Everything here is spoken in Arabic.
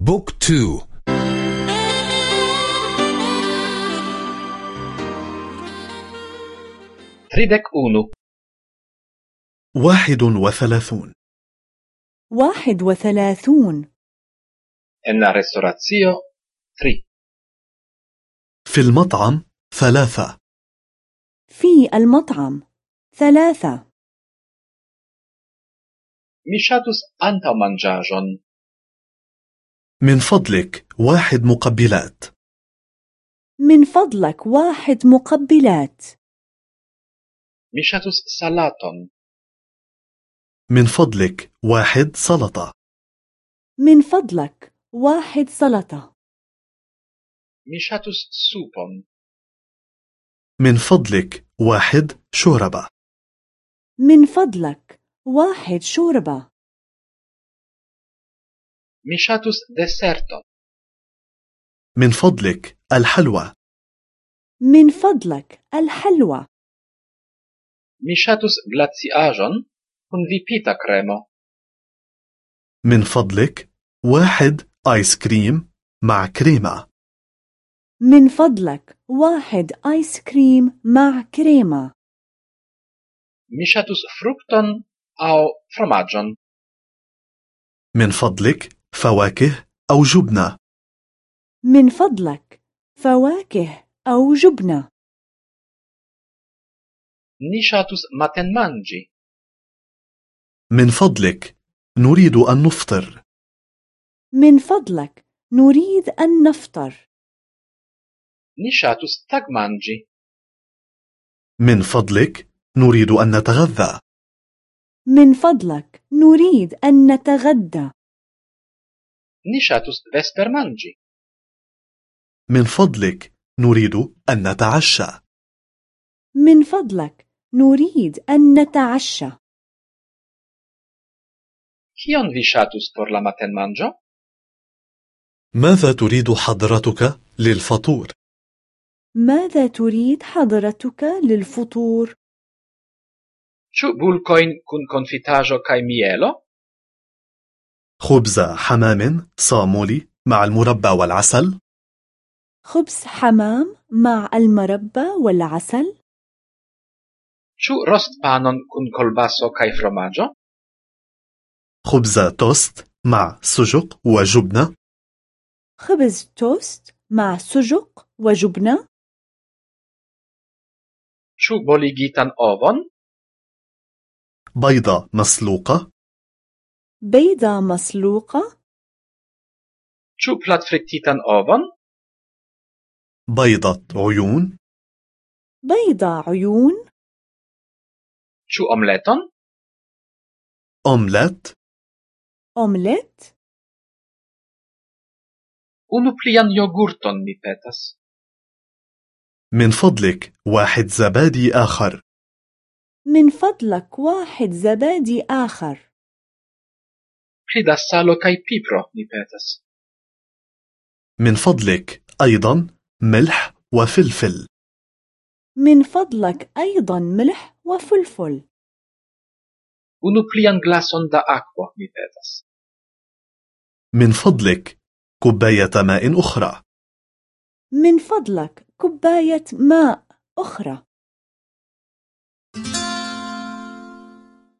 book two. tridek unu واحد وثلاثون. واحد وثلاثون. La restoracio tri. في المطعم ثلاثة. في المطعم ثلاثة. Mi ŝatus antaŭmanĝaĵon. من فضلك واحد مقبلات. من فضلك واحد مقبلات. Ŝatus salaton. من فضلك واحد سلطة. من فضلك واحد سلطة. Ŝatus supon. من فضلك واحد شوربة. من فضلك واحد شوربة. Mi ŝatus deserton. من فضلك الحلوى من فضلك الحلوى Mi ŝatus glaciaĵon kun vipita kremo. من فضلك واحد آيس كريم مع كريمة من فضلك واحد آيس كريم مع كريمة ŝatus frukton aŭ fromaĝon. من فضلك فواكه أو جبنة. من فضلك فواكه أو جبنة. Ni ŝatus matenmanĝi. من فضلك نريد أن نفطر. من فضلك نريد أن نفطر. Ni ŝatus tagmanĝi. من فضلك نريد أن نتغذى. من فضلك نريد أن نتغدى. Ni ŝatus vesper من فضلك نريد أن نتعشى. من فضلك نريد أن نتعشى. Kion vi ŝatus por la matenmanĝo? ماذا تريد حضرتك للفطور؟ ماذا تريد حضرتك للفطور؟ Ĉu bulkojn kun konfitaĵo kaj mielo? خبز حمام صامولي مع المربى والعسل خبز حمام مع المربى والعسل؟ Ĉu rostpanon kun kolbaso kaj fromaĝo? خبز توست مع سجق وجبنة خبز توست مع سجق وجبنة؟ Ĉu boligitan ovon? بيضة مسلوقة بيضة مسلوقة؟ Ĉu platfrititan ovon? بيضة عيون بيضة عيون؟ Ĉu omleton? أومليت أومليت؟ Unu plian jogurton mi petas. من فضلك واحد زبادي آخر من فضلك واحد زبادي آخر Pli da salo kaj pipro mi petas. من فضلك أيضا ملح وفلفل من فضلك أيضا ملح وفلفل Unu plian glason da akvo mi petas. من فضلك كوباية ماء أخرى من فضلك كوباية ماء أخرى